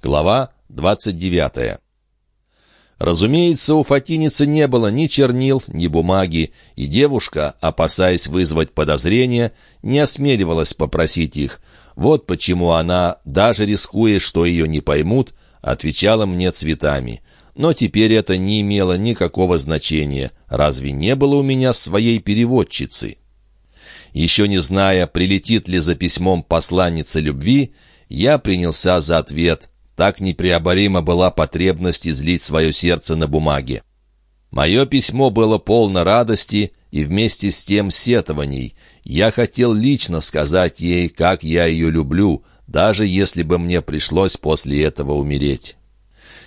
Глава 29. Разумеется, у Фатиницы не было ни чернил, ни бумаги, и девушка, опасаясь вызвать подозрения, не осмеливалась попросить их. Вот почему она, даже рискуя, что ее не поймут, отвечала мне цветами. Но теперь это не имело никакого значения. Разве не было у меня своей переводчицы? Еще не зная, прилетит ли за письмом посланница любви, я принялся за ответ — так непреоборима была потребность излить свое сердце на бумаге. Мое письмо было полно радости и вместе с тем сетований. Я хотел лично сказать ей, как я ее люблю, даже если бы мне пришлось после этого умереть.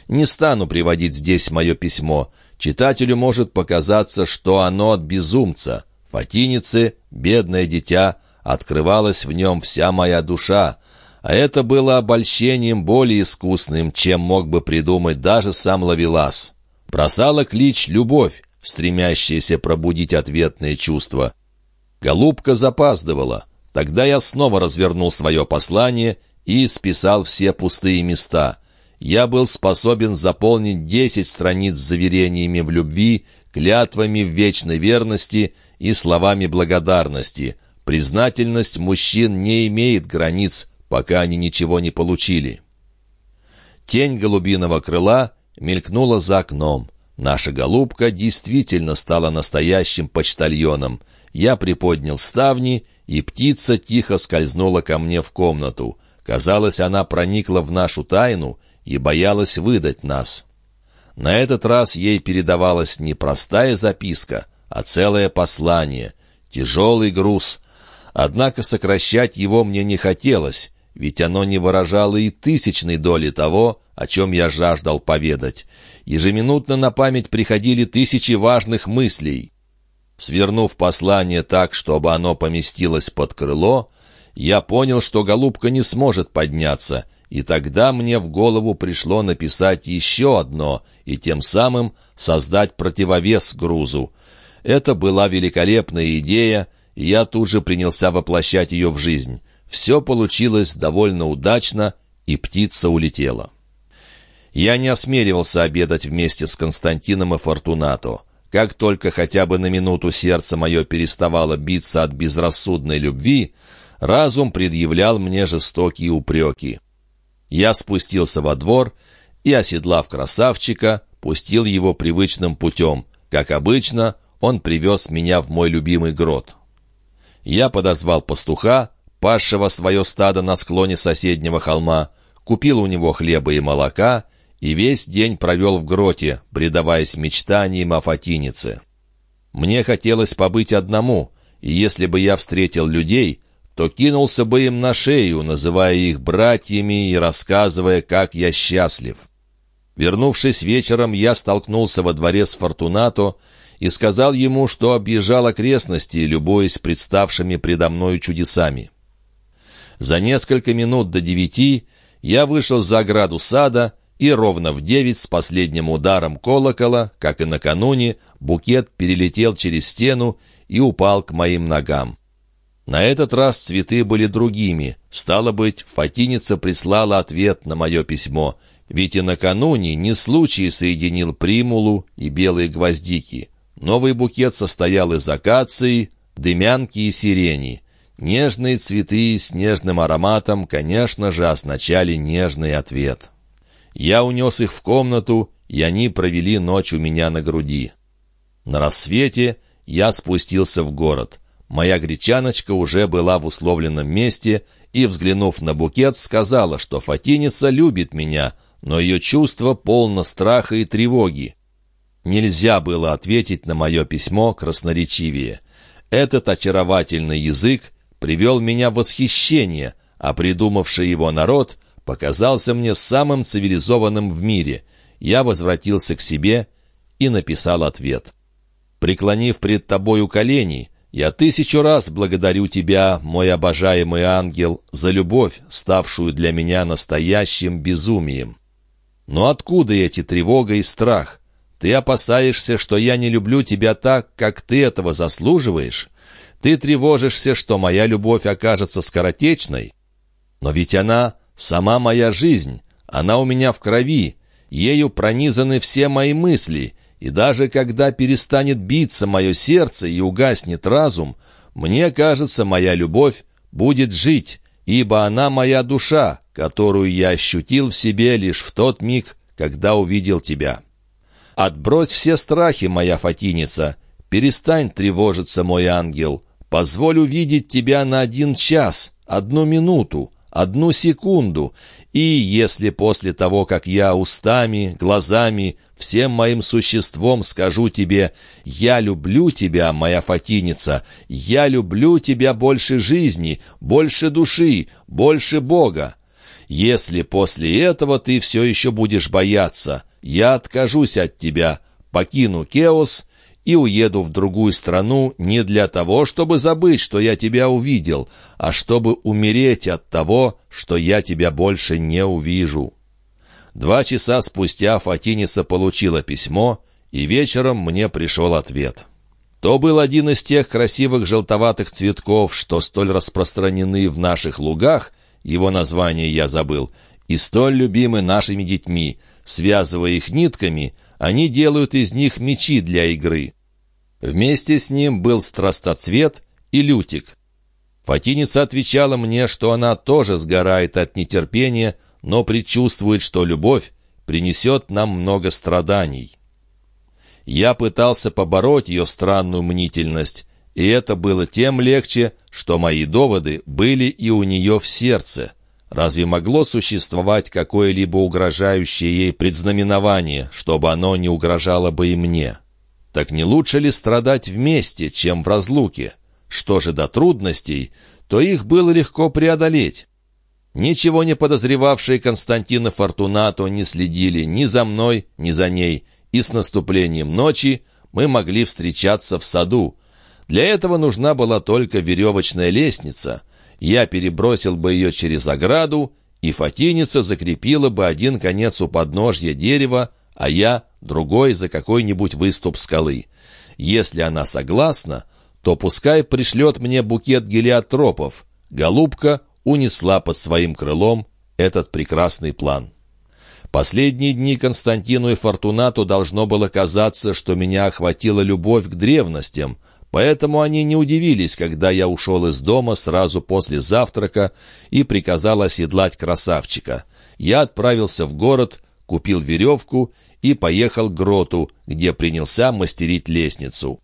Не стану приводить здесь мое письмо. Читателю может показаться, что оно от безумца. Фатинице, бедное дитя, открывалась в нем вся моя душа, а это было обольщением более искусным, чем мог бы придумать даже сам Лавелас. Бросала клич «любовь», стремящаяся пробудить ответные чувства. Голубка запаздывала. Тогда я снова развернул свое послание и списал все пустые места. Я был способен заполнить десять страниц заверениями в любви, клятвами в вечной верности и словами благодарности. Признательность мужчин не имеет границ, пока они ничего не получили. Тень голубиного крыла мелькнула за окном. Наша голубка действительно стала настоящим почтальоном. Я приподнял ставни, и птица тихо скользнула ко мне в комнату. Казалось, она проникла в нашу тайну и боялась выдать нас. На этот раз ей передавалась не простая записка, а целое послание, тяжелый груз. Однако сокращать его мне не хотелось, ведь оно не выражало и тысячной доли того, о чем я жаждал поведать. Ежеминутно на память приходили тысячи важных мыслей. Свернув послание так, чтобы оно поместилось под крыло, я понял, что голубка не сможет подняться, и тогда мне в голову пришло написать еще одно и тем самым создать противовес грузу. Это была великолепная идея, и я тут же принялся воплощать ее в жизнь. Все получилось довольно удачно, и птица улетела. Я не осмеливался обедать вместе с Константином и Фортунато. Как только хотя бы на минуту сердце мое переставало биться от безрассудной любви, разум предъявлял мне жестокие упреки. Я спустился во двор и, оседлав красавчика, пустил его привычным путем. Как обычно, он привез меня в мой любимый грот. Я подозвал пастуха, пасшего свое стадо на склоне соседнего холма, купил у него хлеба и молока и весь день провел в гроте, предаваясь мечтаниям о Фатинице. Мне хотелось побыть одному, и если бы я встретил людей, то кинулся бы им на шею, называя их братьями и рассказывая, как я счастлив. Вернувшись вечером, я столкнулся во дворе с Фортунато и сказал ему, что объезжал окрестности, любуясь представшими предо мною чудесами. За несколько минут до девяти я вышел за ограду сада, и ровно в девять с последним ударом колокола, как и накануне, букет перелетел через стену и упал к моим ногам. На этот раз цветы были другими. Стало быть, Фатиница прислала ответ на мое письмо, ведь и накануне не случай соединил примулу и белые гвоздики. Новый букет состоял из акации, дымянки и сирени. Нежные цветы с нежным ароматом, конечно же, означали нежный ответ. Я унес их в комнату, и они провели ночь у меня на груди. На рассвете я спустился в город. Моя гречаночка уже была в условленном месте и, взглянув на букет, сказала, что Фатиница любит меня, но ее чувство полно страха и тревоги. Нельзя было ответить на мое письмо красноречивее. Этот очаровательный язык привел меня в восхищение, а придумавший его народ показался мне самым цивилизованным в мире. Я возвратился к себе и написал ответ. «Преклонив пред тобою колени, я тысячу раз благодарю тебя, мой обожаемый ангел, за любовь, ставшую для меня настоящим безумием. Но откуда эти тревога и страх? Ты опасаешься, что я не люблю тебя так, как ты этого заслуживаешь? Ты тревожишься, что моя любовь окажется скоротечной? Но ведь она сама моя жизнь, Она у меня в крови, ею пронизаны все мои мысли, и даже когда перестанет биться мое сердце и угаснет разум, мне кажется, моя любовь будет жить, ибо она моя душа, которую я ощутил в себе лишь в тот миг, когда увидел тебя. Отбрось все страхи, моя Фатиница, перестань тревожиться, мой ангел, позволь увидеть тебя на один час, одну минуту, одну секунду, и если после того, как я устами, глазами, всем моим существом скажу тебе «Я люблю тебя, моя Фатиница, я люблю тебя больше жизни, больше души, больше Бога», если после этого ты все еще будешь бояться, я откажусь от тебя, покину Кеос и уеду в другую страну не для того, чтобы забыть, что я тебя увидел, а чтобы умереть от того, что я тебя больше не увижу». Два часа спустя Фатиниса получила письмо, и вечером мне пришел ответ. То был один из тех красивых желтоватых цветков, что столь распространены в наших лугах, его название я забыл, и столь любимы нашими детьми. Связывая их нитками, они делают из них мечи для игры. Вместе с ним был страстоцвет и лютик. Фатиница отвечала мне, что она тоже сгорает от нетерпения, но предчувствует, что любовь принесет нам много страданий. Я пытался побороть ее странную мнительность, и это было тем легче, что мои доводы были и у нее в сердце. Разве могло существовать какое-либо угрожающее ей предзнаменование, чтобы оно не угрожало бы и мне? Так не лучше ли страдать вместе, чем в разлуке? Что же до трудностей, то их было легко преодолеть. Ничего не подозревавшие Константина Фортунато не следили ни за мной, ни за ней, и с наступлением ночи мы могли встречаться в саду. Для этого нужна была только веревочная лестница. Я перебросил бы ее через ограду, и фатиница закрепила бы один конец у подножья дерева, а я — другой за какой-нибудь выступ скалы. Если она согласна, то пускай пришлет мне букет гелиотропов. Голубка унесла под своим крылом этот прекрасный план. Последние дни Константину и Фортунату должно было казаться, что меня охватила любовь к древностям, поэтому они не удивились, когда я ушел из дома сразу после завтрака и приказал оседлать красавчика. Я отправился в город, купил веревку и поехал к гроту, где принялся мастерить лестницу.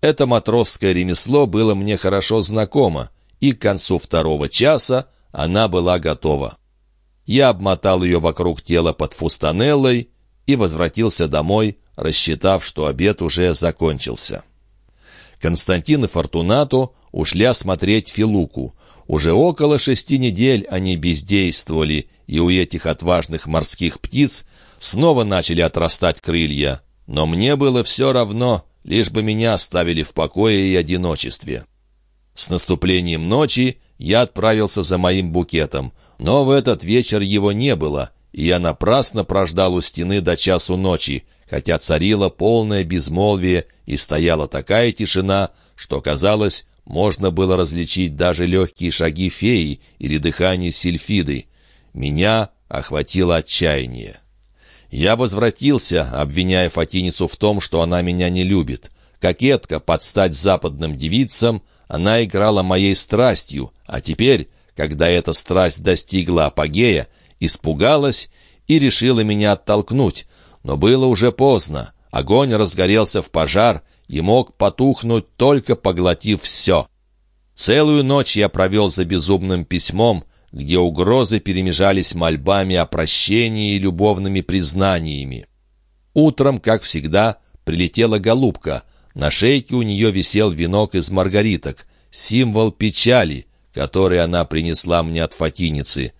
Это матросское ремесло было мне хорошо знакомо, и к концу второго часа она была готова. Я обмотал ее вокруг тела под фустанеллой и возвратился домой, рассчитав, что обед уже закончился. Константин и Фортунато ушли осмотреть Филуку. Уже около шести недель они бездействовали, и у этих отважных морских птиц снова начали отрастать крылья. Но мне было все равно, лишь бы меня оставили в покое и одиночестве. С наступлением ночи я отправился за моим букетом, но в этот вечер его не было, я напрасно прождал у стены до часу ночи, хотя царило полное безмолвие и стояла такая тишина, что, казалось, можно было различить даже легкие шаги феи или дыхание сильфиды. Меня охватило отчаяние. Я возвратился, обвиняя Фатиницу в том, что она меня не любит. Кокетка под стать западным девицам, она играла моей страстью, а теперь, когда эта страсть достигла апогея, испугалась и решила меня оттолкнуть. Но было уже поздно. Огонь разгорелся в пожар и мог потухнуть, только поглотив все. Целую ночь я провел за безумным письмом, где угрозы перемежались мольбами о прощении и любовными признаниями. Утром, как всегда, прилетела голубка. На шейке у нее висел венок из маргариток, символ печали, который она принесла мне от Фатиницы.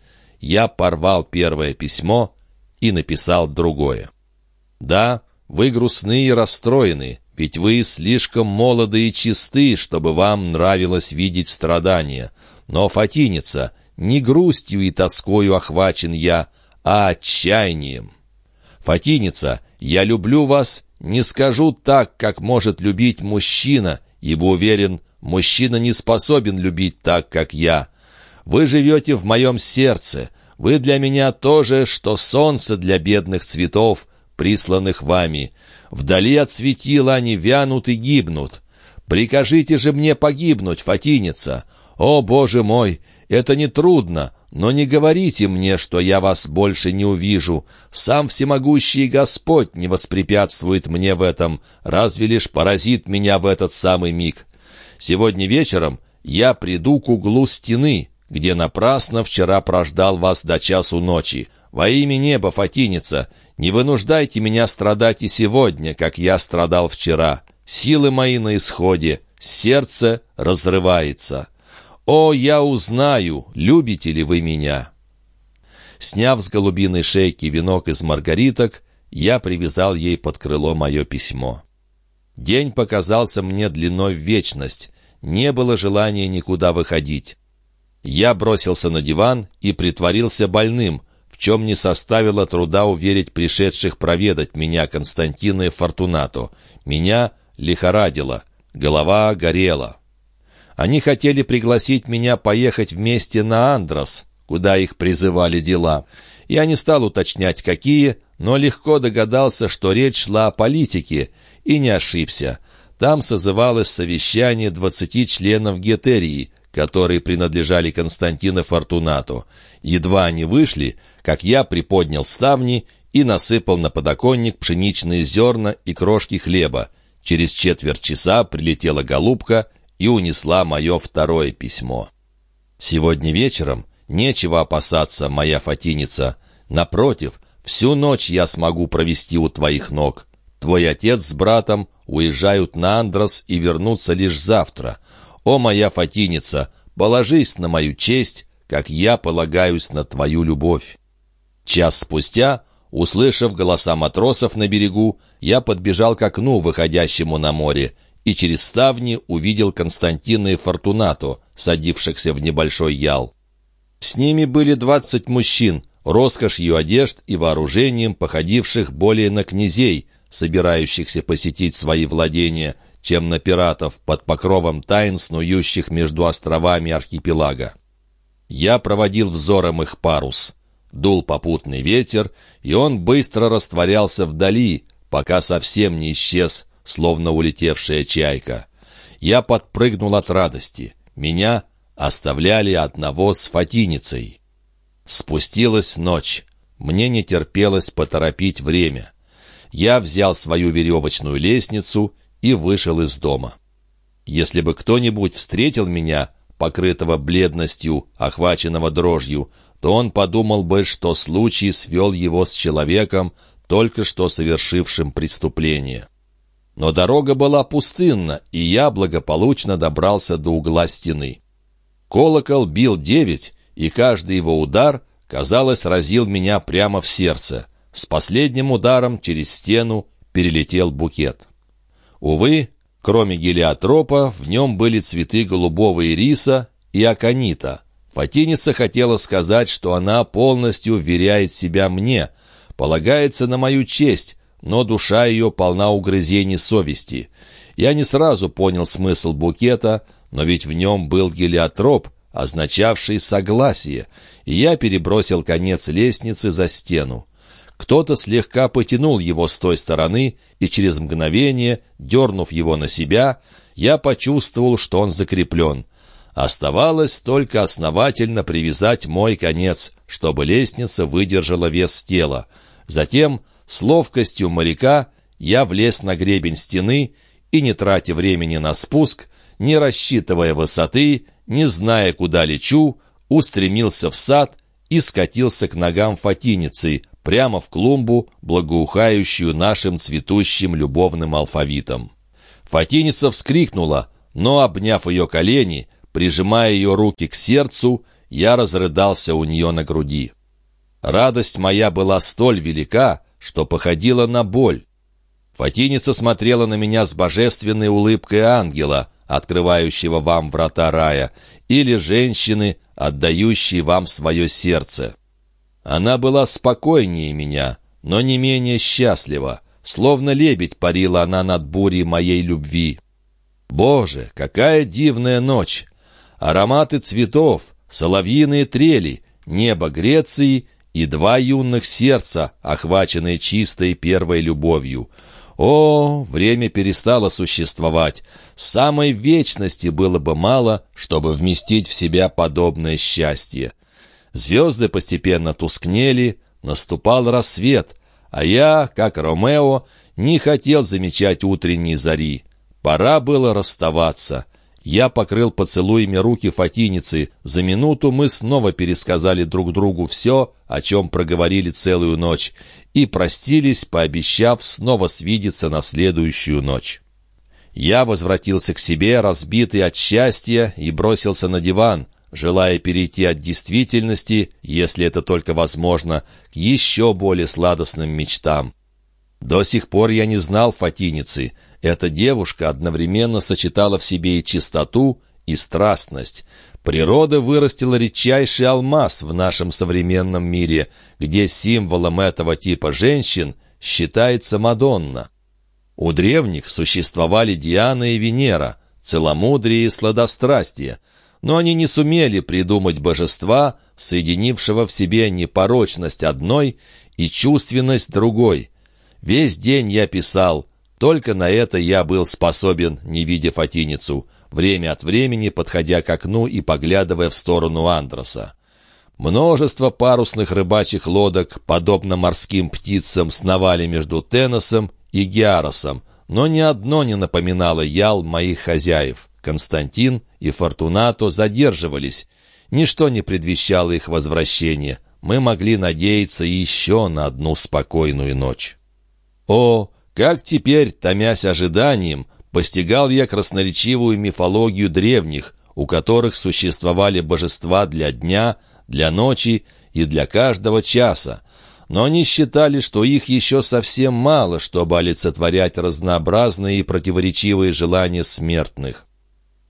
Я порвал первое письмо и написал другое. «Да, вы грустны и расстроены, ведь вы слишком молоды и чисты, чтобы вам нравилось видеть страдания. Но, Фатиница, не грустью и тоскою охвачен я, а отчаянием. Фатиница, я люблю вас, не скажу так, как может любить мужчина, ибо уверен, мужчина не способен любить так, как я. Вы живете в моем сердце, Вы для меня тоже, что солнце для бедных цветов, присланных вами. Вдали от светила они вянут и гибнут. Прикажите же мне погибнуть, Фатиница. О, Боже мой, это не трудно, но не говорите мне, что я вас больше не увижу. Сам всемогущий Господь не воспрепятствует мне в этом, разве лишь поразит меня в этот самый миг. Сегодня вечером я приду к углу стены, где напрасно вчера прождал вас до часу ночи. Во имя неба, Фатиница, не вынуждайте меня страдать и сегодня, как я страдал вчера. Силы мои на исходе, сердце разрывается. О, я узнаю, любите ли вы меня!» Сняв с голубиной шейки венок из маргариток, я привязал ей под крыло мое письмо. День показался мне длиной в вечность, не было желания никуда выходить. Я бросился на диван и притворился больным, в чем не составило труда уверить пришедших проведать меня Константина и Фортунату. Меня лихорадило, голова горела. Они хотели пригласить меня поехать вместе на Андрос, куда их призывали дела. Я не стал уточнять, какие, но легко догадался, что речь шла о политике, и не ошибся. Там созывалось совещание двадцати членов Гетерии, которые принадлежали Константину Фортунату. Едва они вышли, как я приподнял ставни и насыпал на подоконник пшеничные зерна и крошки хлеба. Через четверть часа прилетела голубка и унесла мое второе письмо. «Сегодня вечером нечего опасаться, моя Фатиница. Напротив, всю ночь я смогу провести у твоих ног. Твой отец с братом уезжают на Андрос и вернутся лишь завтра. О, моя Фатиница, положись на мою честь, как я полагаюсь на твою любовь». Час спустя, услышав голоса матросов на берегу, я подбежал к окну, выходящему на море, и через ставни увидел Константина и Фортунату, садившихся в небольшой ял. С ними были двадцать мужчин, роскошью одежд и вооружением, походивших более на князей, собирающихся посетить свои владения, чем на пиратов под покровом тайн, снующих между островами архипелага. Я проводил взором их парус. Дул попутный ветер, и он быстро растворялся вдали, пока совсем не исчез, словно улетевшая чайка. Я подпрыгнул от радости. Меня оставляли одного с фатиницей. Спустилась ночь. Мне не терпелось поторопить время. Я взял свою веревочную лестницу и вышел из дома. Если бы кто-нибудь встретил меня, покрытого бледностью, охваченного дрожью, то он подумал бы, что случай свел его с человеком, только что совершившим преступление. Но дорога была пустынна, и я благополучно добрался до угла стены. Колокол бил девять, и каждый его удар, казалось, разил меня прямо в сердце. С последним ударом через стену перелетел букет. Увы, кроме гелиотропа, в нем были цветы голубого ириса и аконита. Фатиница хотела сказать, что она полностью вверяет себя мне, полагается на мою честь, но душа ее полна угрызений совести. Я не сразу понял смысл букета, но ведь в нем был гелиотроп, означавший согласие, и я перебросил конец лестницы за стену. Кто-то слегка потянул его с той стороны, и через мгновение, дернув его на себя, я почувствовал, что он закреплен. Оставалось только основательно привязать мой конец, чтобы лестница выдержала вес тела. Затем с ловкостью моряка я влез на гребень стены и, не тратя времени на спуск, не рассчитывая высоты, не зная, куда лечу, устремился в сад и скатился к ногам Фатиницы, прямо в клумбу, благоухающую нашим цветущим любовным алфавитом. Фатиница вскрикнула, но, обняв ее колени, прижимая ее руки к сердцу, я разрыдался у нее на груди. Радость моя была столь велика, что походило на боль. Фатиница смотрела на меня с божественной улыбкой ангела, открывающего вам врата рая, или женщины, отдающей вам свое сердце. Она была спокойнее меня, но не менее счастлива, словно лебедь парила она над бурей моей любви. Боже, какая дивная ночь! Ароматы цветов, соловьиные трели, небо Греции и два юных сердца, охваченные чистой первой любовью. О, время перестало существовать. Самой вечности было бы мало, чтобы вместить в себя подобное счастье. Звезды постепенно тускнели, наступал рассвет, а я, как Ромео, не хотел замечать утренней зари. Пора было расставаться. Я покрыл поцелуями руки Фатиницы. За минуту мы снова пересказали друг другу все, о чем проговорили целую ночь, и простились, пообещав снова свидеться на следующую ночь. Я возвратился к себе, разбитый от счастья, и бросился на диван, желая перейти от действительности, если это только возможно, к еще более сладостным мечтам. До сих пор я не знал Фатиницы. Эта девушка одновременно сочетала в себе и чистоту, и страстность. Природа вырастила редчайший алмаз в нашем современном мире, где символом этого типа женщин считается Мадонна. У древних существовали Диана и Венера, целомудрие и сладострастие, но они не сумели придумать божества, соединившего в себе непорочность одной и чувственность другой. Весь день я писал, только на это я был способен, не видя Фатиницу, время от времени подходя к окну и поглядывая в сторону Андроса. Множество парусных рыбачьих лодок, подобно морским птицам, сновали между Теносом и Геаросом, но ни одно не напоминало ял моих хозяев. Константин и Фортунато задерживались. Ничто не предвещало их возвращения. Мы могли надеяться еще на одну спокойную ночь. О, как теперь, томясь ожиданием, постигал я красноречивую мифологию древних, у которых существовали божества для дня, для ночи и для каждого часа. Но они считали, что их еще совсем мало, чтобы олицетворять разнообразные и противоречивые желания смертных.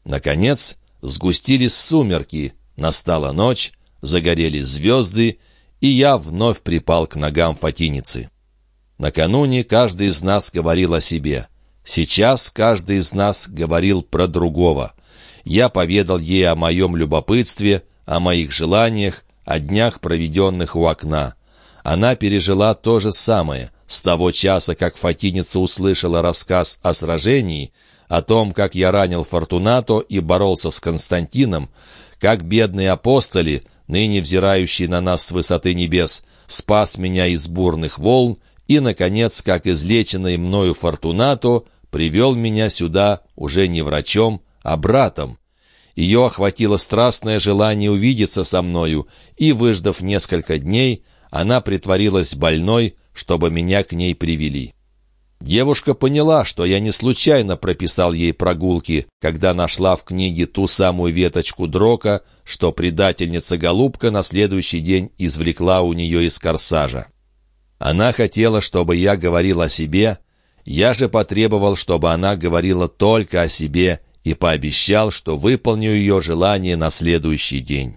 Наконец, сгустились сумерки, настала ночь, загорелись звезды, и я вновь припал к ногам Фатиницы. Накануне каждый из нас говорил о себе. Сейчас каждый из нас говорил про другого. Я поведал ей о моем любопытстве, о моих желаниях, о днях, проведенных у окна. Она пережила то же самое. С того часа, как Фатиница услышала рассказ о сражении, о том, как я ранил Фортунато и боролся с Константином, как бедные апостоли, ныне взирающие на нас с высоты небес, спас меня из бурных волн и, наконец, как излеченный мною Фортунато, привел меня сюда уже не врачом, а братом. Ее охватило страстное желание увидеться со мною, и, выждав несколько дней, она притворилась больной, чтобы меня к ней привели. Девушка поняла, что я не случайно прописал ей прогулки, когда нашла в книге ту самую веточку дрока, что предательница-голубка на следующий день извлекла у нее из корсажа. Она хотела, чтобы я говорил о себе, я же потребовал, чтобы она говорила только о себе и пообещал, что выполню ее желание на следующий день.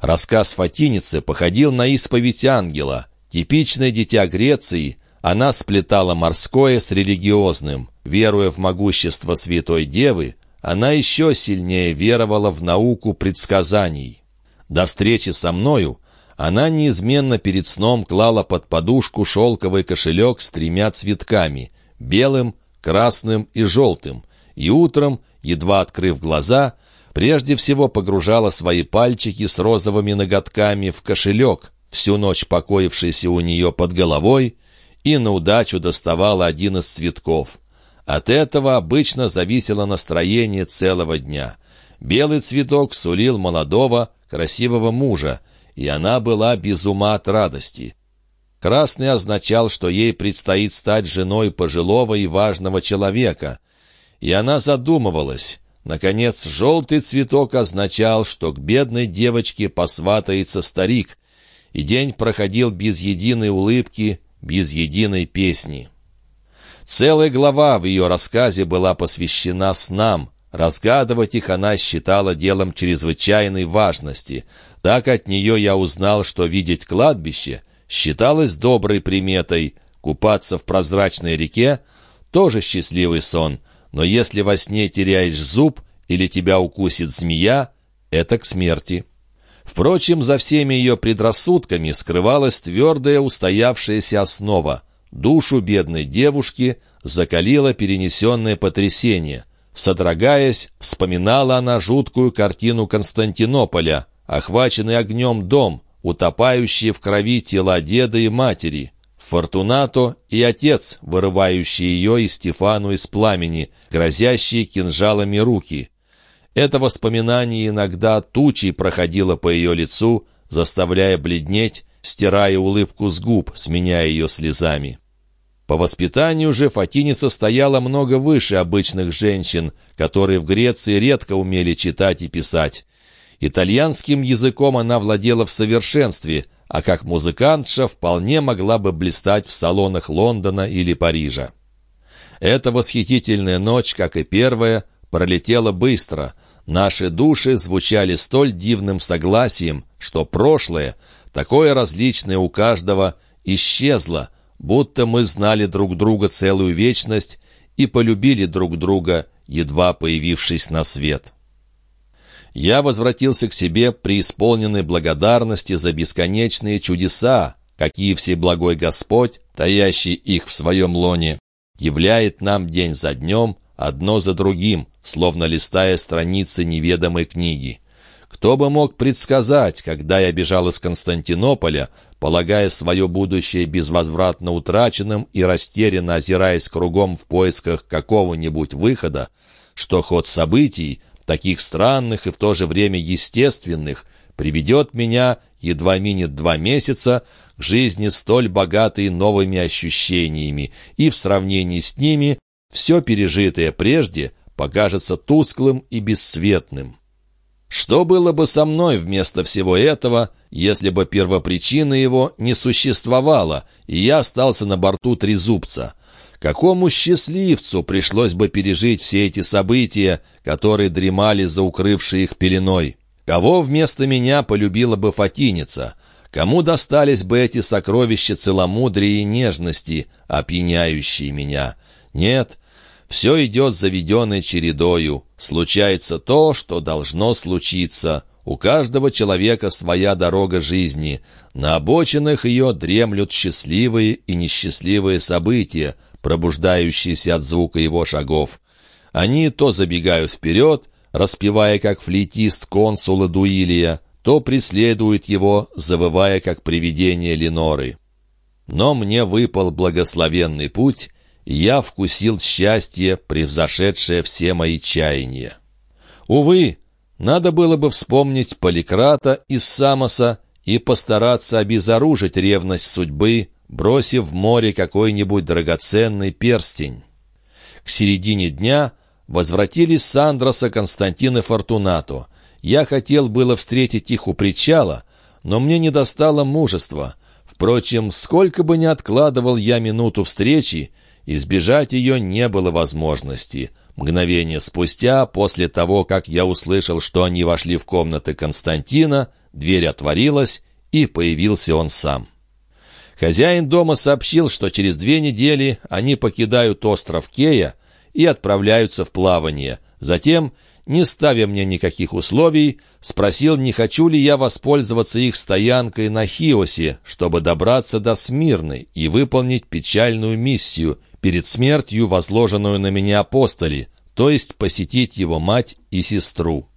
Рассказ Фатиницы походил на исповедь ангела. Типичное дитя Греции, она сплетала морское с религиозным. Веруя в могущество Святой Девы, она еще сильнее веровала в науку предсказаний. До встречи со мною она неизменно перед сном клала под подушку шелковый кошелек с тремя цветками — белым, красным и желтым, и утром, едва открыв глаза, прежде всего погружала свои пальчики с розовыми ноготками в кошелек, всю ночь покоившийся у нее под головой, и на удачу доставала один из цветков. От этого обычно зависело настроение целого дня. Белый цветок сулил молодого, красивого мужа — и она была без ума от радости. Красный означал, что ей предстоит стать женой пожилого и важного человека, и она задумывалась. Наконец, желтый цветок означал, что к бедной девочке посватается старик, и день проходил без единой улыбки, без единой песни. Целая глава в ее рассказе была посвящена снам, Разгадывать их она считала делом чрезвычайной важности. Так от нее я узнал, что видеть кладбище считалось доброй приметой, купаться в прозрачной реке — тоже счастливый сон, но если во сне теряешь зуб или тебя укусит змея — это к смерти. Впрочем, за всеми ее предрассудками скрывалась твердая устоявшаяся основа. Душу бедной девушки закалило перенесенное потрясение. Содрогаясь, вспоминала она жуткую картину Константинополя, охваченный огнем дом, утопающие в крови тела деда и матери. Фортунато и отец, вырывающий ее и Стефану из пламени, грозящие кинжалами руки. Это воспоминание иногда тучей проходило по ее лицу, заставляя бледнеть, стирая улыбку с губ, сменяя ее слезами. По воспитанию же Фатиница стояла много выше обычных женщин, которые в Греции редко умели читать и писать. Итальянским языком она владела в совершенстве, а как музыкантша вполне могла бы блистать в салонах Лондона или Парижа. Эта восхитительная ночь, как и первая, пролетела быстро. Наши души звучали столь дивным согласием, что прошлое, такое различное у каждого, исчезло, будто мы знали друг друга целую вечность и полюбили друг друга, едва появившись на свет. Я возвратился к себе преисполненной благодарности за бесконечные чудеса, какие Всеблагой Господь, таящий их в своем лоне, являет нам день за днем, одно за другим, словно листая страницы неведомой книги. Кто бы мог предсказать, когда я бежал из Константинополя, полагая свое будущее безвозвратно утраченным и растерянно озираясь кругом в поисках какого-нибудь выхода, что ход событий, таких странных и в то же время естественных, приведет меня, едва минет два месяца, к жизни столь богатой новыми ощущениями, и в сравнении с ними все пережитое прежде покажется тусклым и бесцветным. Что было бы со мной вместо всего этого, если бы первопричина его не существовала, и я остался на борту Трезубца? Какому счастливцу пришлось бы пережить все эти события, которые дремали за укрывшей их пеленой? Кого вместо меня полюбила бы Фатиница? Кому достались бы эти сокровища целомудрия и нежности, опьяняющие меня? Нет, все идет заведенной чередою. Случается то, что должно случиться. У каждого человека своя дорога жизни. На обочинах ее дремлют счастливые и несчастливые события, пробуждающиеся от звука его шагов. Они то забегают вперед, распевая как флейтист консула Дуилия, то преследуют его, завывая как привидение Леноры. Но мне выпал благословенный путь, я вкусил счастье, превзошедшее все мои чаяния. Увы, надо было бы вспомнить Поликрата из Самоса и постараться обезоружить ревность судьбы, бросив в море какой-нибудь драгоценный перстень. К середине дня возвратились Сандроса Константин и Фортунато. Я хотел было встретить их у причала, но мне не достало мужества. Впрочем, сколько бы ни откладывал я минуту встречи, Избежать ее не было возможности. Мгновение спустя, после того, как я услышал, что они вошли в комнаты Константина, дверь отворилась, и появился он сам. Хозяин дома сообщил, что через две недели они покидают остров Кея и отправляются в плавание. Затем, не ставя мне никаких условий, спросил, не хочу ли я воспользоваться их стоянкой на Хиосе, чтобы добраться до Смирны и выполнить печальную миссию — перед смертью возложенную на меня апостоли, то есть посетить его мать и сестру.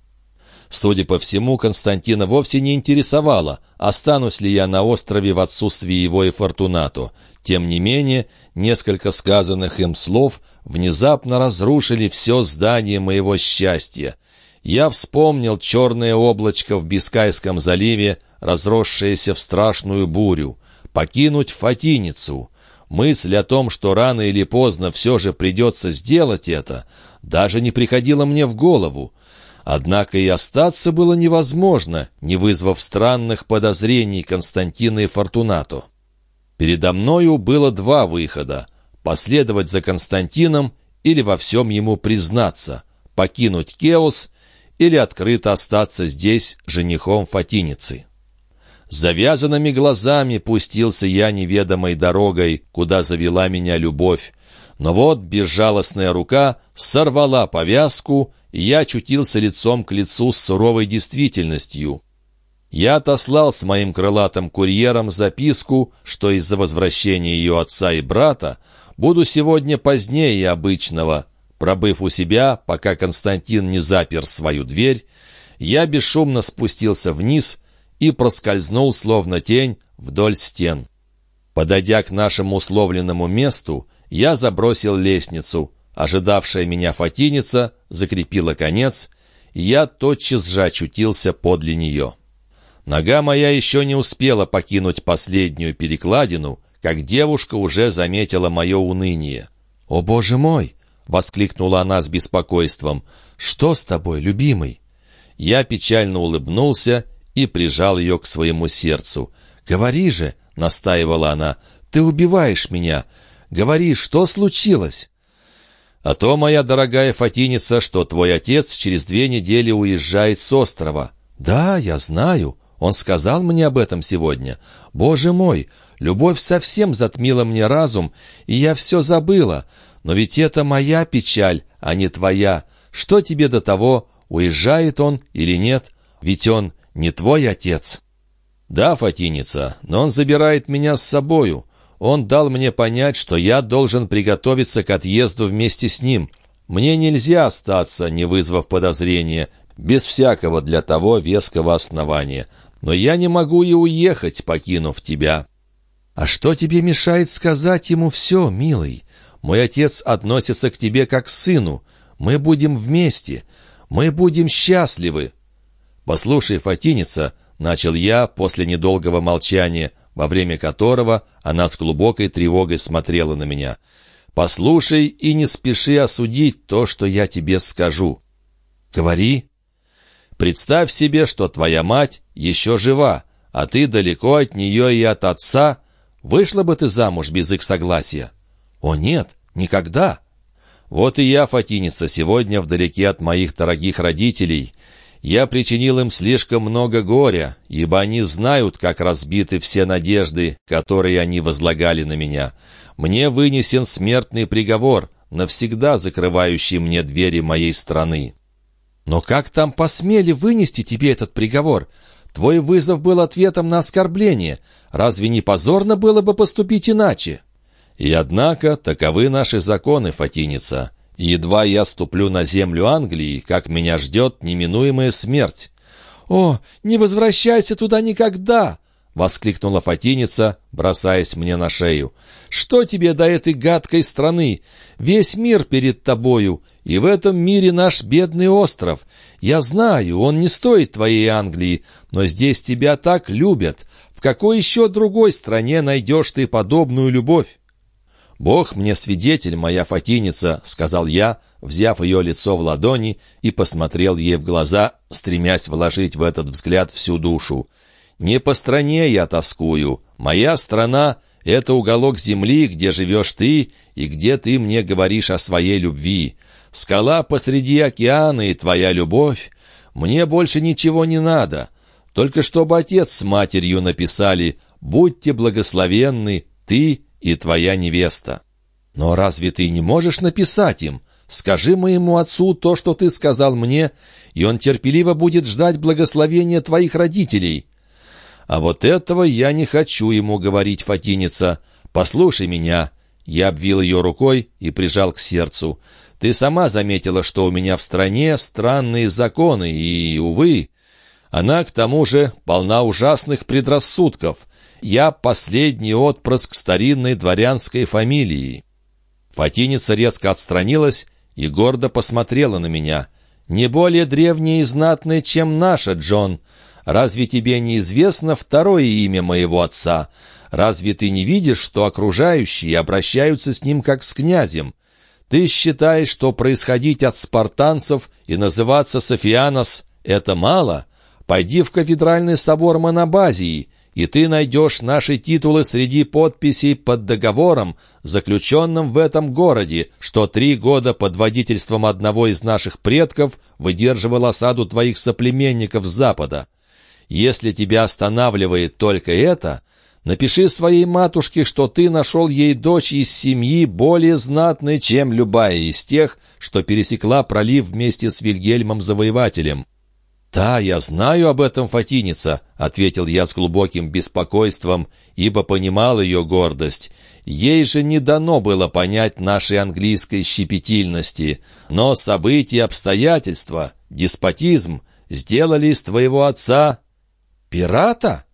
Судя по всему, Константина вовсе не интересовало, останусь ли я на острове в отсутствии его и Фортунато. Тем не менее, несколько сказанных им слов внезапно разрушили все здание моего счастья. Я вспомнил черное облачко в Бискайском заливе, разросшееся в страшную бурю. Покинуть Фатиницу. Мысль о том, что рано или поздно все же придется сделать это, даже не приходила мне в голову. Однако и остаться было невозможно, не вызвав странных подозрений Константина и Фортунато. Передо мною было два выхода — последовать за Константином или во всем ему признаться, покинуть Кеос или открыто остаться здесь женихом Фатиницы. Завязанными глазами пустился я неведомой дорогой, куда завела меня любовь. Но вот безжалостная рука сорвала повязку, и я очутился лицом к лицу с суровой действительностью. Я отослал с моим крылатым курьером записку, что из-за возвращения ее отца и брата буду сегодня позднее обычного. Пробыв у себя, пока Константин не запер свою дверь, я бесшумно спустился вниз и проскользнул, словно тень, вдоль стен. Подойдя к нашему условленному месту, я забросил лестницу. Ожидавшая меня фатиница закрепила конец, и я тотчас же очутился подле нее. Нога моя еще не успела покинуть последнюю перекладину, как девушка уже заметила мое уныние. «О, Боже мой!» — воскликнула она с беспокойством. «Что с тобой, любимый?» Я печально улыбнулся и прижал ее к своему сердцу. «Говори же!» — настаивала она. «Ты убиваешь меня! Говори, что случилось?» «А то, моя дорогая Фатиница, что твой отец через две недели уезжает с острова». «Да, я знаю. Он сказал мне об этом сегодня. Боже мой, любовь совсем затмила мне разум, и я все забыла. Но ведь это моя печаль, а не твоя. Что тебе до того, уезжает он или нет? Ведь он не твой отец». «Да, Фатиница, но он забирает меня с собою. Он дал мне понять, что я должен приготовиться к отъезду вместе с ним. Мне нельзя остаться, не вызвав подозрения, без всякого для того веского основания но я не могу и уехать, покинув тебя». «А что тебе мешает сказать ему все, милый? Мой отец относится к тебе как к сыну. Мы будем вместе. Мы будем счастливы». «Послушай, Фатиница», — начал я после недолгого молчания, во время которого она с глубокой тревогой смотрела на меня. «Послушай и не спеши осудить то, что я тебе скажу». «Говори», Представь себе, что твоя мать еще жива, а ты далеко от нее и от отца. Вышла бы ты замуж без их согласия? О нет, никогда. Вот и я, Фатиница, сегодня вдалеке от моих дорогих родителей. Я причинил им слишком много горя, ибо они знают, как разбиты все надежды, которые они возлагали на меня. Мне вынесен смертный приговор, навсегда закрывающий мне двери моей страны. Но как там посмели вынести тебе этот приговор? Твой вызов был ответом на оскорбление. Разве не позорно было бы поступить иначе? И однако таковы наши законы, Фатиница. Едва я ступлю на землю Англии, как меня ждет неминуемая смерть. «О, не возвращайся туда никогда!» — воскликнула Фатиница, бросаясь мне на шею. «Что тебе до этой гадкой страны? Весь мир перед тобою, и в этом мире наш бедный остров. Я знаю, он не стоит твоей Англии, но здесь тебя так любят. В какой еще другой стране найдешь ты подобную любовь?» «Бог мне свидетель, моя Фатиница», — сказал я, взяв ее лицо в ладони и посмотрел ей в глаза, стремясь вложить в этот взгляд всю душу. Не по стране я тоскую. Моя страна — это уголок земли, где живешь ты и где ты мне говоришь о своей любви. Скала посреди океана и твоя любовь. Мне больше ничего не надо. Только чтобы отец с матерью написали «Будьте благословенны, ты и твоя невеста». Но разве ты не можешь написать им? Скажи моему отцу то, что ты сказал мне, и он терпеливо будет ждать благословения твоих родителей. А вот этого я не хочу ему говорить, Фатиница. Послушай меня». Я обвил ее рукой и прижал к сердцу. «Ты сама заметила, что у меня в стране странные законы, и, увы, она, к тому же, полна ужасных предрассудков. Я последний отпрыск старинной дворянской фамилии». Фатиница резко отстранилась и гордо посмотрела на меня. «Не более древняя и знатная, чем наша, Джон. Разве тебе не известно второе имя моего отца? Разве ты не видишь, что окружающие обращаются с ним как с князем? Ты считаешь, что происходить от спартанцев и называться Софианос — это мало? Пойди в кафедральный собор Монобазии, и ты найдешь наши титулы среди подписей под договором, заключенным в этом городе, что три года под водительством одного из наших предков выдерживал осаду твоих соплеменников с запада. Если тебя останавливает только это, напиши своей матушке, что ты нашел ей дочь из семьи более знатной, чем любая из тех, что пересекла пролив вместе с Вильгельмом Завоевателем. «Да, я знаю об этом, Фатиница», — ответил я с глубоким беспокойством, ибо понимал ее гордость. Ей же не дано было понять нашей английской щепетильности, но события, обстоятельства, деспотизм сделали из твоего отца пирата.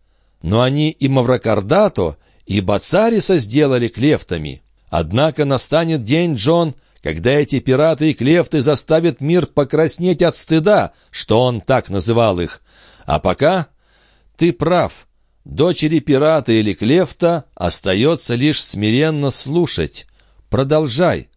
Но они и Маврокардато, и Бацариса сделали клефтами. Однако настанет день, Джон, когда эти пираты и клефты заставят мир покраснеть от стыда, что он так называл их. А пока ты прав. Дочери пирата или клефта остается лишь смиренно слушать. Продолжай.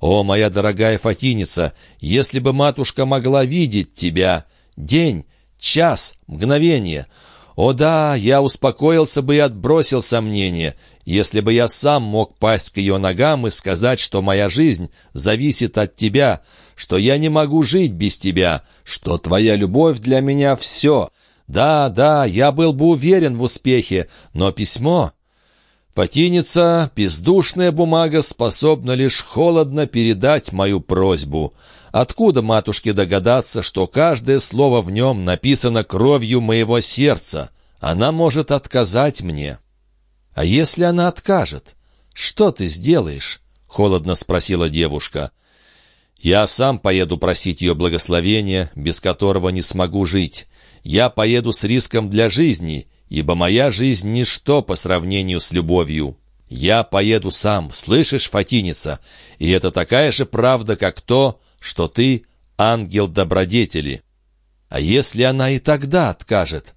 О, моя дорогая Фатиница, если бы матушка могла видеть тебя, день, час, мгновение — о да, я успокоился бы и отбросил сомнения, если бы я сам мог пасть к ее ногам и сказать, что моя жизнь зависит от тебя, что я не могу жить без тебя, что твоя любовь для меня все. Да, да, я был бы уверен в успехе, но письмо... Фатиница, бездушная бумага, способна лишь холодно передать мою просьбу. Откуда матушке догадаться, что каждое слово в нем написано кровью моего сердца? Она может отказать мне. А если она откажет? Что ты сделаешь? Холодно спросила девушка. Я сам поеду просить ее благословения, без которого не смогу жить. Я поеду с риском для жизни, ибо моя жизнь — ничто по сравнению с любовью. Я поеду сам, слышишь, Фатиница? И это такая же правда, как то, что ты ангел добродетели. А если она и тогда откажет?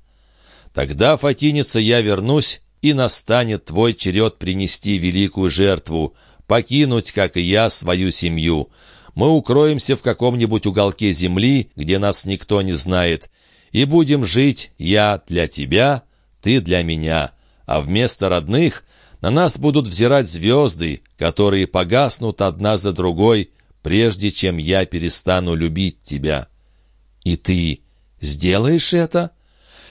Тогда, Фатиница, я вернусь, и настанет твой черед принести великую жертву, покинуть, как и я, свою семью. Мы укроемся в каком-нибудь уголке земли, где нас никто не знает, и будем жить я для тебя, ты для меня, а вместо родных на нас будут взирать звезды, которые погаснут одна за другой, прежде чем я перестану любить тебя. И ты сделаешь это?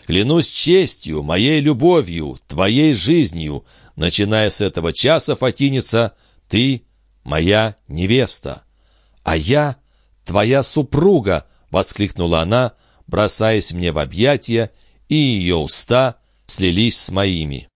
Клянусь честью, моей любовью, твоей жизнью, начиная с этого часа, Фатиница, ты моя невеста, а я твоя супруга, — воскликнула она, бросаясь мне в объятия, и ее уста слились с моими.